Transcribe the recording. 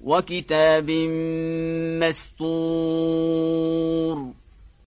وكتاب مسطور.